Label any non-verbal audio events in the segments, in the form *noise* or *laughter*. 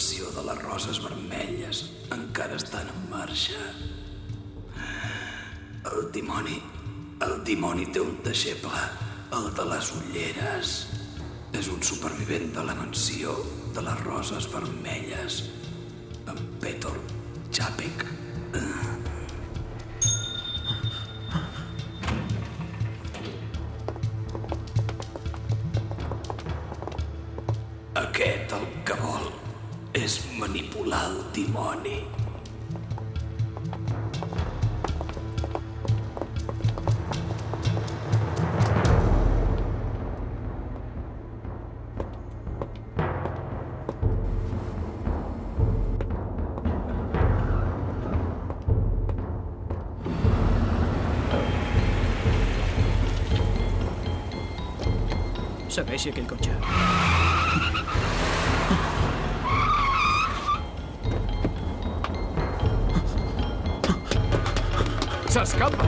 Mansió de les roses vermelles encara estan en marxa. El dimoni... El dimoni té un deixeble, el de les ulleres. És un supervivent de la mansió de les roses vermelles. En Petor Chapek. Aquest el que vol és manipular el dimoni. Segueixi aquell cotxe. S'escapa!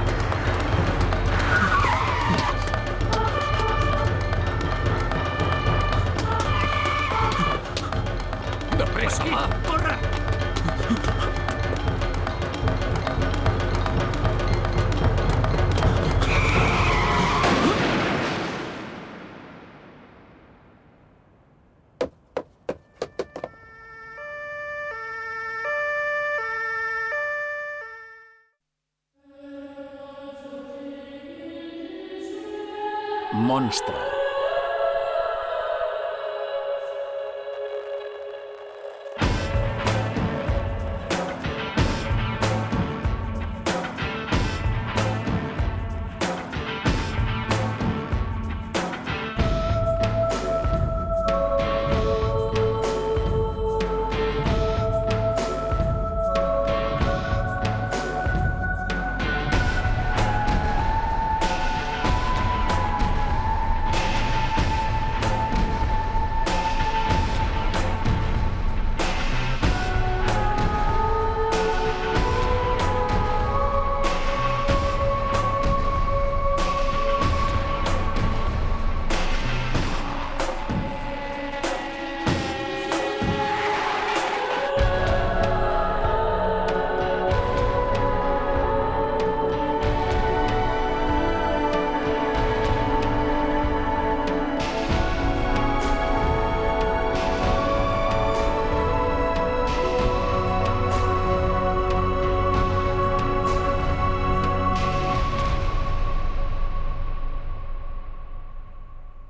De pressa! Va, монстра.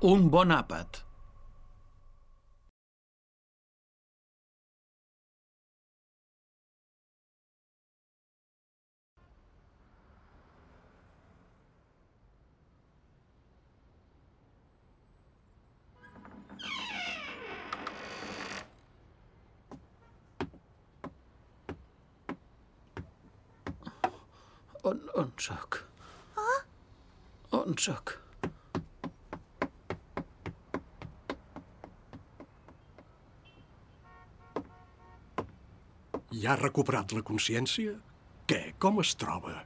Un bon àpat. On, on sóc? On sóc? Ja ha recuperat la consciència? Què? Com es troba?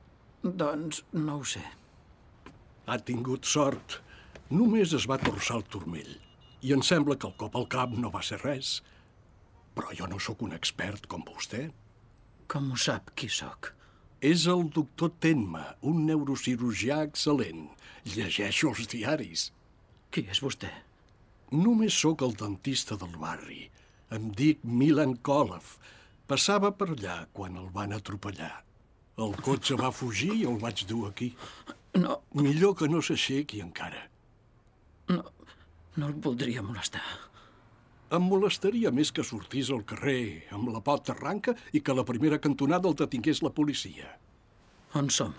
Doncs no ho sé. Ha tingut sort. Només es va torçar el turmell. I em sembla que el cop al cap no va ser res. Però jo no sóc un expert com vostè. Com ho sap qui sóc? És el doctor Tenma, un neurocirurgià excel·lent. Llegeixo els diaris. Qui és vostè? Només sóc el dentista del barri. Em dic Milan Koloff. Passava per allà quan el van atropellar. El cotxe va fugir i el vaig dur aquí. No, Millor que no s'aixequi encara. no, no el voldria molestar. Em molestaria més que sortís al carrer amb la pota arranca i que a la primera cantonada el detingués la policia. On som?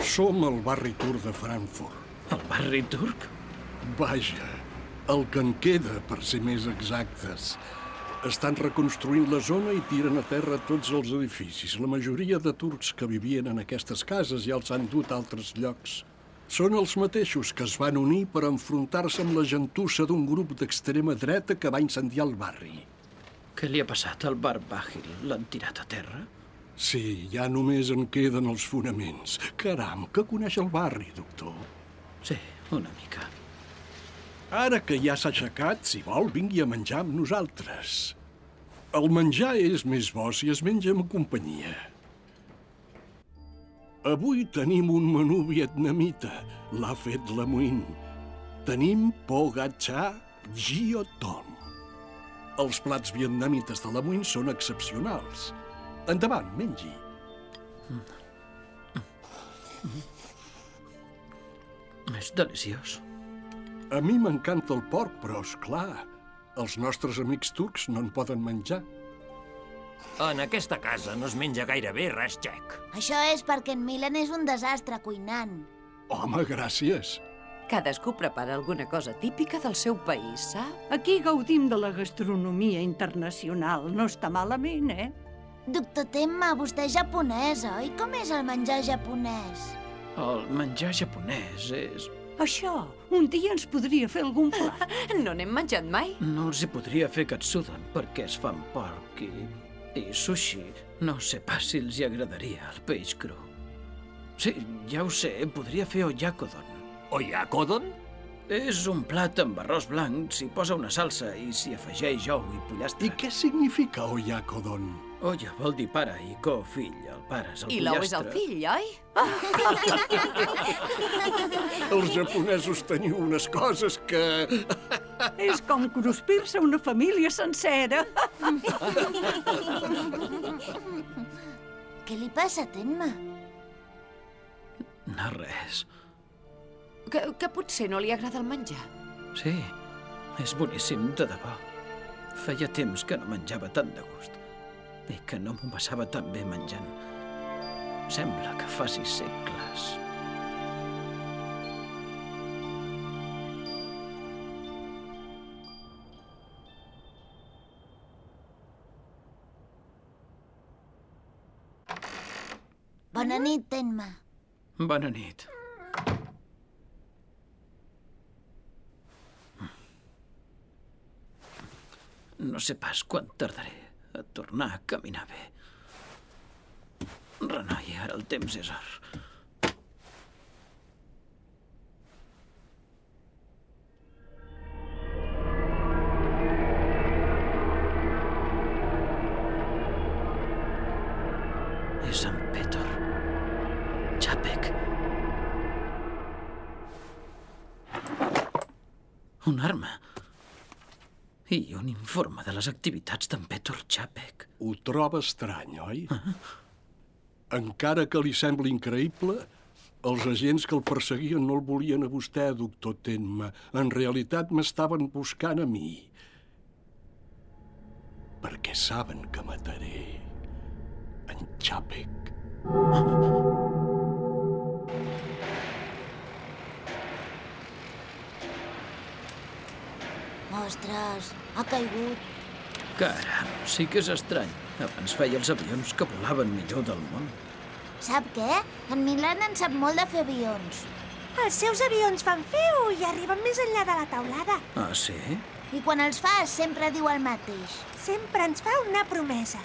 Som al barri Tour de Frankfurt. El barri turc? Vaja, el que en queda, per ser més exactes. Estan reconstruint la zona i tiren a terra tots els edificis. La majoria de turcs que vivien en aquestes cases ja els han dut a altres llocs. Són els mateixos que es van unir per enfrontar-se amb la gentussa d'un grup d'extrema dreta que va incendiar el barri. Què li ha passat al bar Bàgil? L'han tirat a terra? Sí, ja només en queden els fonaments. Caram, que coneix el barri, doctor. Sí, Una mica. Ara que ja s'ha aixecat, si vol, vingui a menjar amb nosaltres. El menjar és més bo si es menja amb companyia. Avui tenim un menú vietnamita. L'ha fet la Muin. Tenim po gatxà Gio Tom. Els plats vietnamites de la Muin són excepcionals. Endavant, mengi. És deliciós. A mi m'encanta el porc, però, és clar, els nostres amics turcs no en poden menjar. En aquesta casa no es menja gaire bé res txec. Això és perquè en Milan és un desastre cuinant. Home, gràcies. Cadascú prepara alguna cosa típica del seu país, sap? Aquí gaudim de la gastronomia internacional. No està malament, eh? Doctor Temma, vostè és japonès, oi? Com és el menjar japonès? El menjar japonès és... Això, un dia ens podria fer algun plat. *laughs* No n'hem menjat mai? No els hi podria fer katsuden perquè es fan porc i... i sushi. No sé pas si els hi agradaria el peix cru. Sí, ja ho sé, podria fer oyakodon. Oyakodon? És un plat amb arròs blanc, s'hi posa una salsa i s'hi afegeix ou i pollastre. I què significa oyakodon? Oya vol dir pare i ko fill. El pare és el I l'ou és el fill, oi? *laughs* Els japonesos teniu unes coses que... *laughs* és com cruspir-se una família sencera. Què li passa, Tenma? No res. Que, que potser no li agrada el menjar. Sí, és boníssim, de debò. Feia temps que no menjava tant de gust. I que no m'ho passava tan bé menjant. Sembla que faci segles. Bona nit, Tenma. Bona nit. No sé pas quan tardaré a tornar a caminar bé. Renoi, ara el temps és or. És en Petor. Chapek. Una arma. I un informe de les activitats d'en Petor Chapek. Ho troba estrany, oi? *laughs* Encara que li sembli increïble, els agents que el perseguien no el volien a vostè, doctor Tenma. En realitat m'estaven buscant a mi. Perquè saben que mataré en Chapek. *laughs* Ostres, ha caigut. Caram, sí que és estrany. Abans feia els avions que volaven millor del món. Sap què? En Milan en sap molt de fer avions. Els seus avions fan feu i arriben més enllà de la taulada. Ah, sí? I quan els fa sempre diu el mateix. Sempre ens fa una promesa.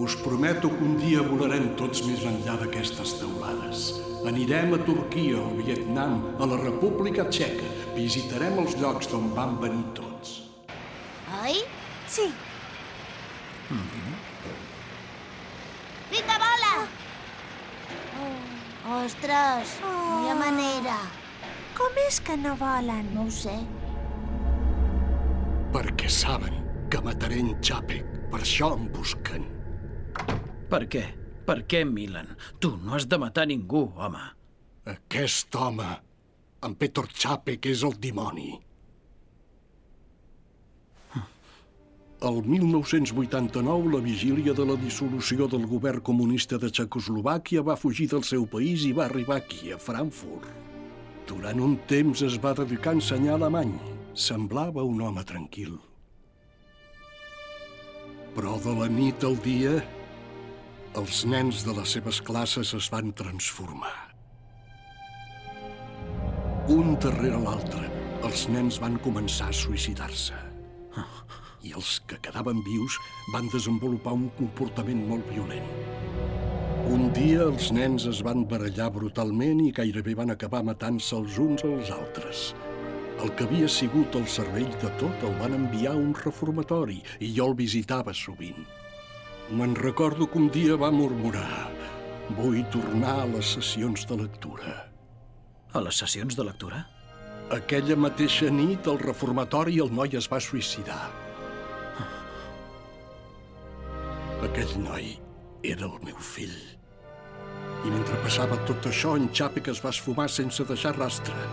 Us prometo que un dia volarem tots més enllà d'aquestes teulades. Anirem a Turquia, al Vietnam, a la República Txeca. Visitarem els llocs d'on van venir tots. Oi? Sí, Vinga, vola! Oh, ostres, no hi ha manera. com és que no volen? No ho sé. Perquè saben que mataré en Chapek. Per això em busquen. Per què? Per què, Milan? Tu no has de matar ningú, home. Aquest home, en Peter Chapek, és el dimoni. El 1989, la vigília de la dissolució del govern comunista de Txecoslovàquia va fugir del seu país i va arribar aquí, a Frankfurt. Durant un temps es va dedicar a ensenyar alemany. Semblava un home tranquil. Però de la nit al dia, els nens de les seves classes es van transformar. Un darrere l'altre, els nens van començar a suïcidar-se. I els que quedaven vius van desenvolupar un comportament molt violent. Un dia els nens es van barallar brutalment i gairebé van acabar matant-se els uns als altres. El que havia sigut el cervell de tot el van enviar a un reformatori i jo el visitava sovint. Me'n recordo que un dia va murmurar vull tornar a les sessions de lectura. A les sessions de lectura? Aquella mateixa nit, al reformatori, el noi es va suïcidar. Aquell noi era el meu fill. I mentre passava tot això, en Chapek es va esfumar sense deixar rastre.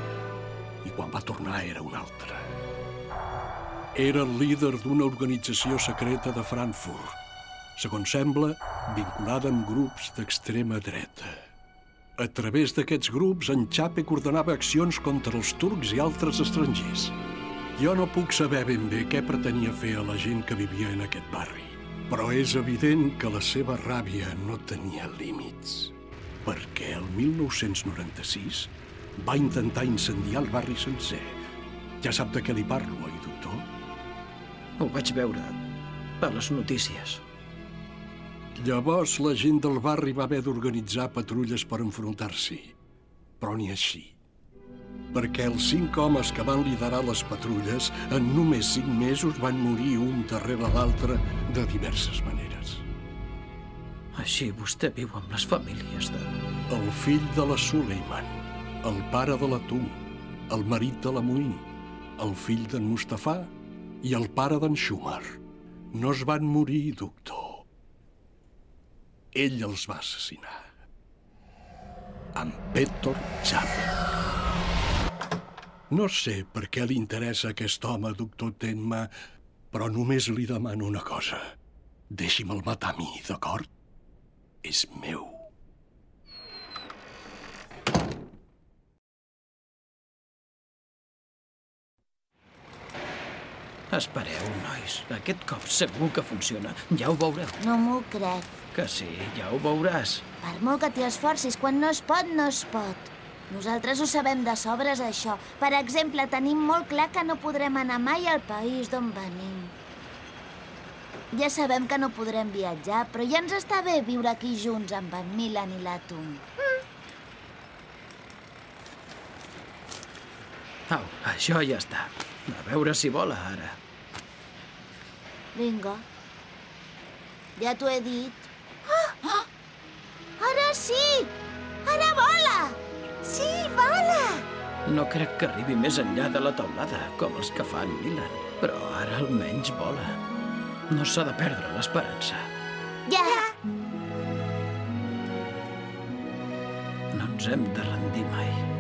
I quan va tornar era un altre. Era el líder d'una organització secreta de Frankfurt. Segons sembla, vinculada amb grups d'extrema dreta. A través d'aquests grups, en Chapek ordenava accions contra els turcs i altres estrangers. Jo no puc saber ben bé què pretenia fer a la gent que vivia en aquest barri, però és evident que la seva ràbia no tenia límits, perquè el 1996 va intentar incendiar el barri sencer. Ja sap de què li parlo, oi, doctor? Ho vaig veure per les notícies. Llavors la gent del barri va haver d'organitzar patrulles per enfrontar-s'hi. Però ni així. Perquè els cinc homes que van liderar les patrulles en només cinc mesos van morir un darrere l'altre de diverses maneres. Així vostè viu amb les famílies de... El fill de la Suleiman, el pare de la Tum, el marit de la Muin, el fill d'en Mustafà i el pare d'en Schumar. No es van morir, doctor. Ell els va assassinar. En Petor Chapek. No sé per què li interessa aquest home, doctor Tenma, però només li demano una cosa. Deixi'm el matar a mi, d'acord? És meu. Espereu, nois. Aquest cop segur que funciona. Ja ho veureu. No m'ho crec. Que sí, ja ho veuràs. Per molt que t'hi esforcis, quan no es pot, no es pot. Nosaltres ho sabem de sobres, això. Per exemple, tenim molt clar que no podrem anar mai al país d'on venim. Ja sabem que no podrem viatjar, però ja ens està bé viure aquí junts amb en Milan i l'Atum. Au, això ja està. A veure si vola, ara. Vinga. Ja t'ho he dit. Ah! ah! Ara sí! Ara vola! Sí, vola! No crec que arribi més enllà de la taulada, com els que fan Milan. Però ara almenys vola. No s'ha de perdre l'esperança. Ja! No ens hem de rendir mai.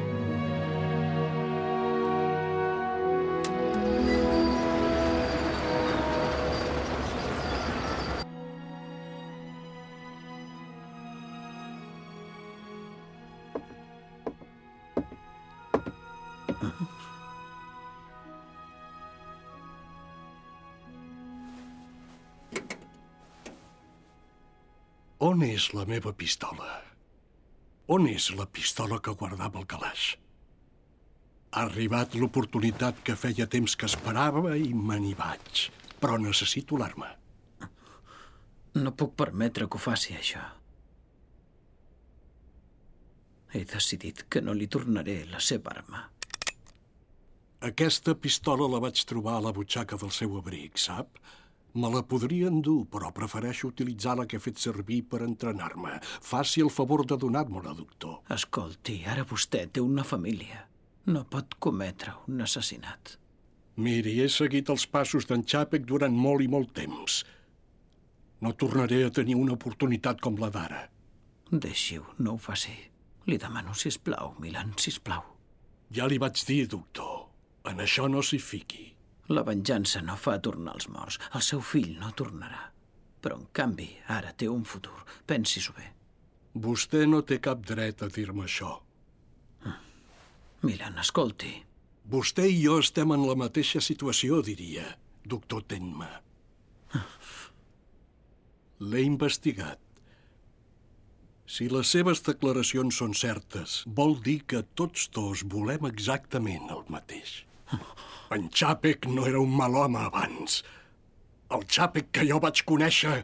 On és la meva pistola? On és la pistola que guardava el calaix? Ha arribat l'oportunitat que feia temps que esperava i me n'hi vaig. Però necessito l'arma. No puc permetre que ho faci, això. He decidit que no li tornaré la seva arma. Aquesta pistola la vaig trobar a la butxaca del seu abric, sap? Me la podria endur, però prefereixo utilitzar la que he fet servir per entrenar-me. Faci el favor de donar-me-la, doctor. Escolti, ara vostè té una família. No pot cometre un assassinat. Miri, he seguit els passos d'en Chapek durant molt i molt temps. No tornaré a tenir una oportunitat com la d'ara. Deixi-ho, no ho faci. Li demano, si plau, Milan, si plau. Ja li vaig dir, doctor. En això no s'hi fiqui. La venjança no fa tornar els morts. El seu fill no tornarà. Però, en canvi, ara té un futur. Pensi-s'ho bé. Vostè no té cap dret a dir-me això. Milan, escolti. Vostè i jo estem en la mateixa situació, diria, doctor Tenma. L'he investigat. Si les seves declaracions són certes, vol dir que tots dos volem exactament el mateix. En Chapek no era un mal home abans. El Chapek que jo vaig conèixer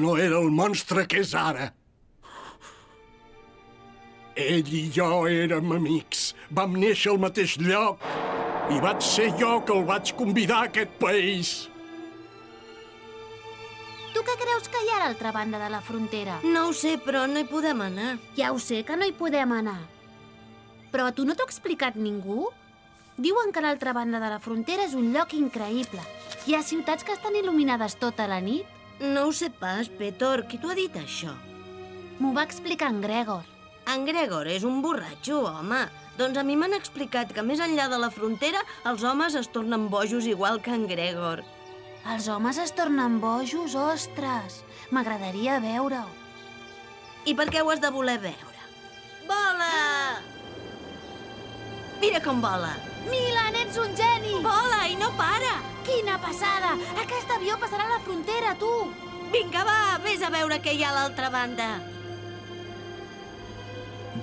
no era el monstre que és ara. Ell i jo érem amics. Vam néixer al mateix lloc. I vaig ser jo que el vaig convidar a aquest país. Tu què creus que hi ha a l'altra banda de la frontera? No ho sé, però no hi podem anar. Ja ho sé que no hi podem anar. Però a tu no t'ho ha explicat ningú? Diuen que l'altra banda de la frontera és un lloc increïble. Hi ha ciutats que estan il·luminades tota la nit. No ho sé pas, Petor. Qui t'ho ha dit, això? M'ho va explicar en Gregor. En Gregor és un borratxo, home. Doncs a mi m'han explicat que més enllà de la frontera els homes es tornen bojos igual que en Gregor. Els homes es tornen bojos, ostres. M'agradaria veure-ho. I per què ho has de voler veure? Vola! Mira com vola! Milan, ets un geni! Vola i no para! Quina passada! Aquest avió passarà la frontera, tu! Vinga, va, vés a veure què hi ha a l'altra banda.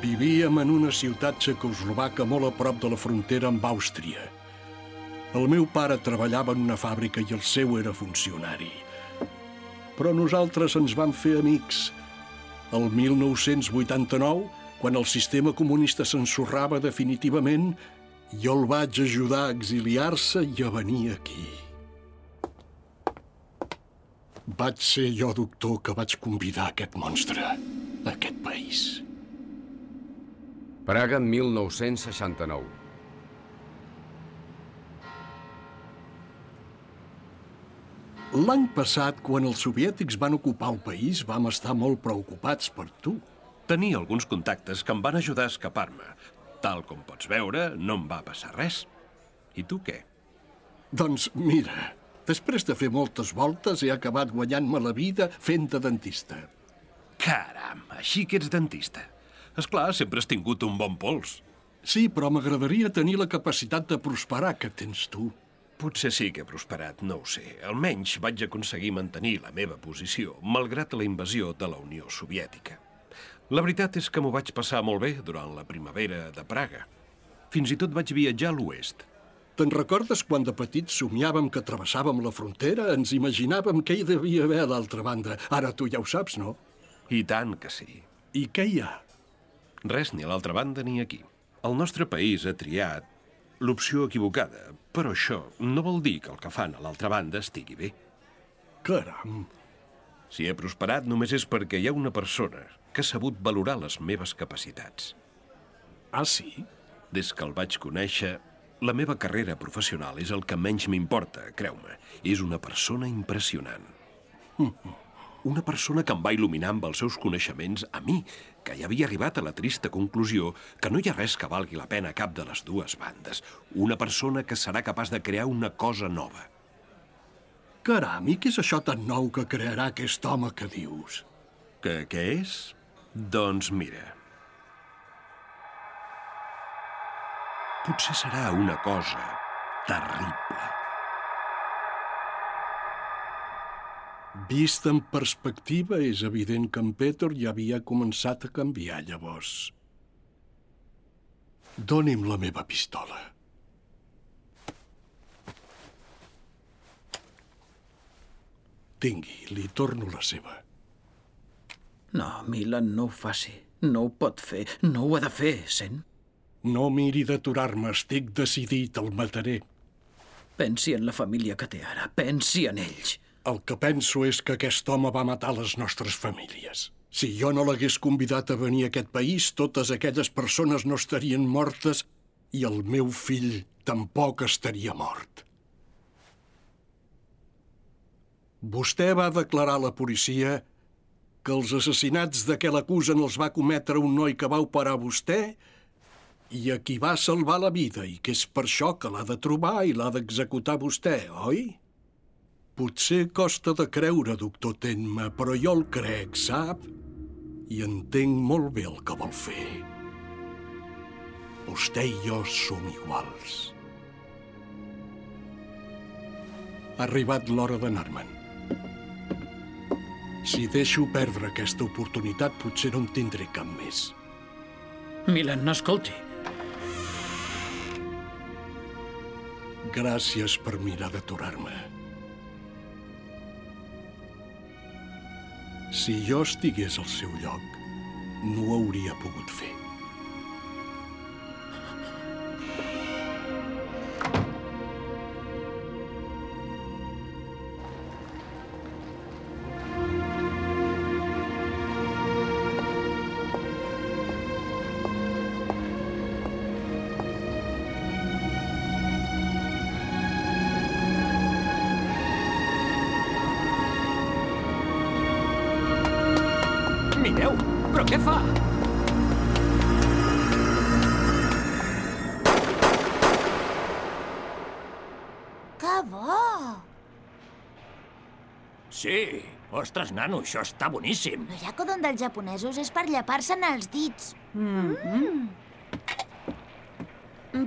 Vivíem en una ciutat txecoslovaca molt a prop de la frontera amb Àustria. El meu pare treballava en una fàbrica i el seu era funcionari. Però nosaltres ens vam fer amics. El 1989, quan el sistema comunista s'ensorrava definitivament, jo el vaig ajudar a exiliar-se i a venir aquí. Vaig ser jo, doctor, que vaig convidar aquest monstre a aquest país. Praga 1969. L'any passat, quan els soviètics van ocupar el país, vam estar molt preocupats per tu. Tenia alguns contactes que em van ajudar a escapar-me. Tal com pots veure, no em va passar res. I tu què? Doncs mira, després de fer moltes voltes he acabat guanyant-me la vida fent de dentista. Caram, així que ets dentista. És clar, sempre has tingut un bon pols. Sí, però m'agradaria tenir la capacitat de prosperar que tens tu. Potser sí que he prosperat, no ho sé. Almenys vaig aconseguir mantenir la meva posició, malgrat la invasió de la Unió Soviètica. La veritat és que m'ho vaig passar molt bé durant la primavera de Praga. Fins i tot vaig viatjar a l'oest. Te'n recordes quan de petits somiàvem que travessàvem la frontera? Ens imaginàvem què hi devia haver a l'altra banda. Ara tu ja ho saps, no? I tant que sí. I què hi ha? Res ni a l'altra banda ni aquí. El nostre país ha triat l'opció equivocada, però això no vol dir que el que fan a l'altra banda estigui bé. Caram! Si he prosperat només és perquè hi ha una persona que ha sabut valorar les meves capacitats. Ah, sí? Des que el vaig conèixer, la meva carrera professional és el que menys m'importa, creu-me. És una persona impressionant. *laughs* Una persona que em va il·luminar amb els seus coneixements a mi, que ja havia arribat a la trista conclusió que no hi ha res que valgui la pena a cap de les dues bandes. Una persona que serà capaç de crear una cosa nova. Caram, i què és això tan nou que crearà aquest home que dius? Que què és? Doncs mira... Potser serà una cosa terrible. Vist en perspectiva, és evident que en Peter ja havia començat a canviar llavors. Doni'm la meva pistola. Tingui, li torno la seva. No, Milan, no ho faci. No ho pot fer. No ho ha de fer, sent? No miri d'aturar-me, estic decidit, el mataré. Pensi en la família que té ara. Pensi en ells. El que penso és que aquest home va matar les nostres famílies. Si jo no l'hagués convidat a venir a aquest país, totes aquelles persones no estarien mortes i el meu fill tampoc estaria mort. Vostè va declarar a la policia que els assassinats de què l'acusen els va cometre un noi que va operar vostè i a qui va salvar la vida i que és per això que l'ha de trobar i l'ha d'executar vostè, oi? Potser costa de creure, doctor Tenma, però jo el crec, sap? I entenc molt bé el que vol fer. Vostè i jo som iguals. Ha arribat l'hora d'anar-me'n. Si deixo perdre aquesta oportunitat, potser no en tindré cap més. Milan, no escolti. Gràcies per mirar d'aturar-me. Si jo estigués al seu lloc, no ho hauria pogut fer. Ostres, nano, això està boníssim. El yacodon dels japonesos és per llepar-se'n els dits. Mm.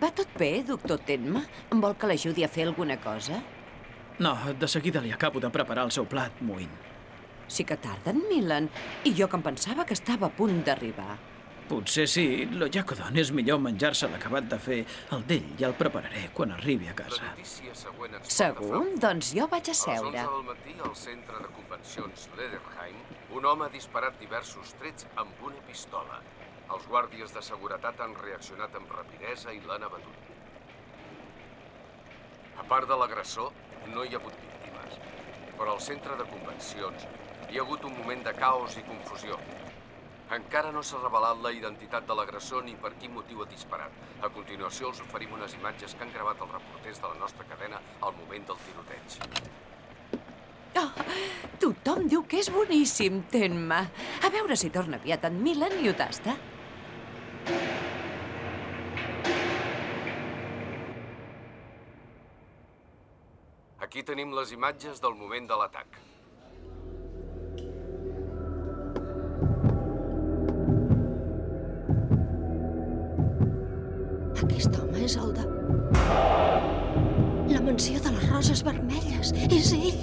Va tot bé, doctor Tenma? Vol que l'ajudi a fer alguna cosa? No, de seguida li acabo de preparar el seu plat, Muin. Sí que tarden, Milan. I jo que em pensava que estava a punt d'arribar. Potser sí, lo yakodon és millor menjar-se l'acabat de fer. El d'ell ja el prepararé quan arribi a casa. Segur? Doncs jo vaig a A les seure. 11 del matí, al centre de convencions Lederheim, un home ha disparat diversos trets amb una pistola. Els guàrdies de seguretat han reaccionat amb rapidesa i l'han abatut. A part de l'agressor, no hi ha hagut víctimes. Però al centre de convencions hi ha hagut un moment de caos i confusió. Encara no s'ha revelat la identitat de l'agressor ni per quin motiu ha disparat. A continuació els oferim unes imatges que han gravat els reporters de la nostra cadena al moment del tiroteig. Oh, tothom diu que és boníssim, Tenma. A veure si torna aviat en Milan i ho tasta. Aquí tenim les imatges del moment de l'atac. La mansió de les roses vermelles. És ell.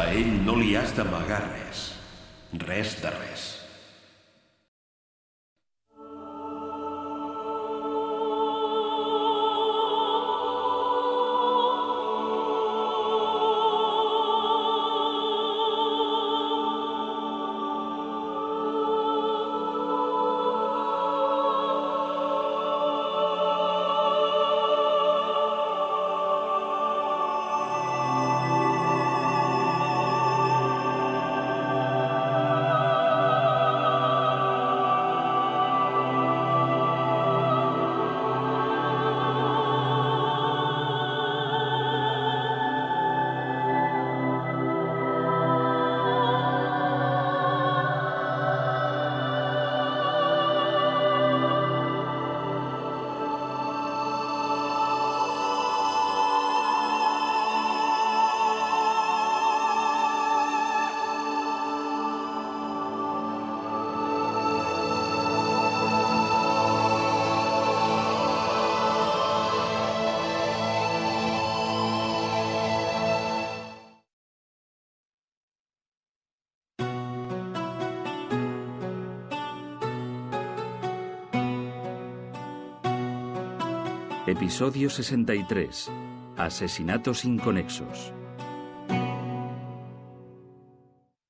A ell no li has d'amagar res. Res de res. Episodio 63. Asesinatos inconexos.